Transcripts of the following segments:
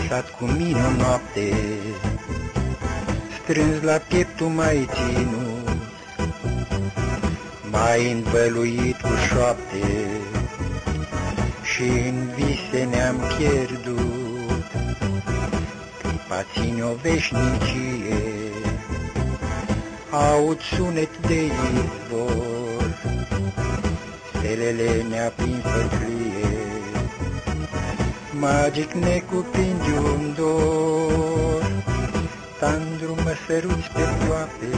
visat cu mine o noapte, strâns la pieptul mai ținut, mai învăluit cu șoapte, și în vise ne-am pierdut. Clipa ține o veșnicie, aud sunet de izvor, stelele ne aprind făclie, magic ne cuprinde un dor, tandru mă săruți pe toate,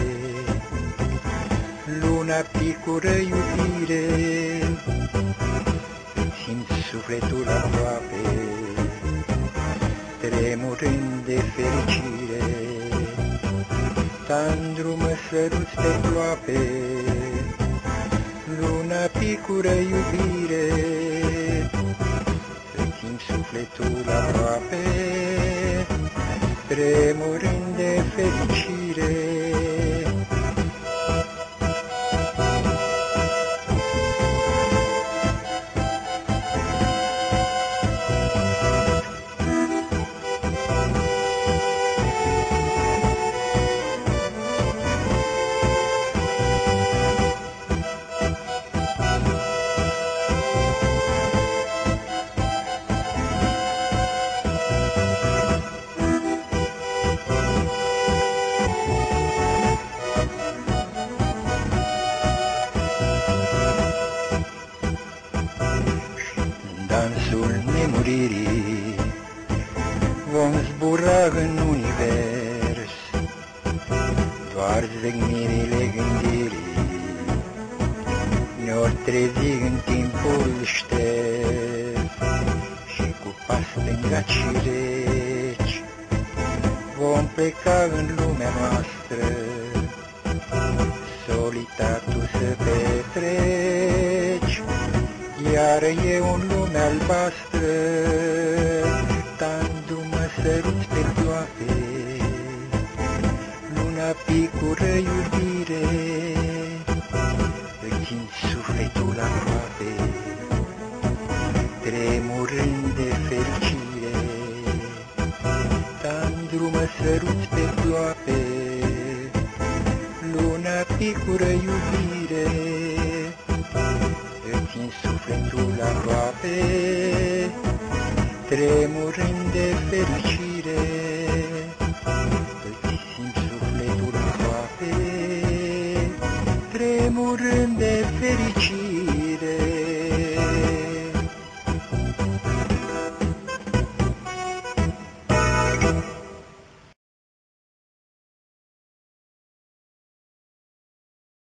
luna picură iubire, simt sufletul aproape, tremurând de fericire, tandru mă săruți pe ploape, luna picură iubire, tremurând de fericire. Dansul nemuririi. Vom zbura în univers Doar zegmirile gândirii. Ne-or trezi în timpul șters Și cu pas stângaci și reci Vom pleca în lumea noastră Solitar tu să petreci iar eu în lumea albastră, Tandu-mă săruți pe ploape, Luna picură iubire, Îți țin sufletul aproape, Tremurând de fericire, Tandru-mă săruți pe ploape, Luna picură iubire, țin sufletul aproape, tremurând de fericire, îți simt sufletul aproape, tremurând de fericire.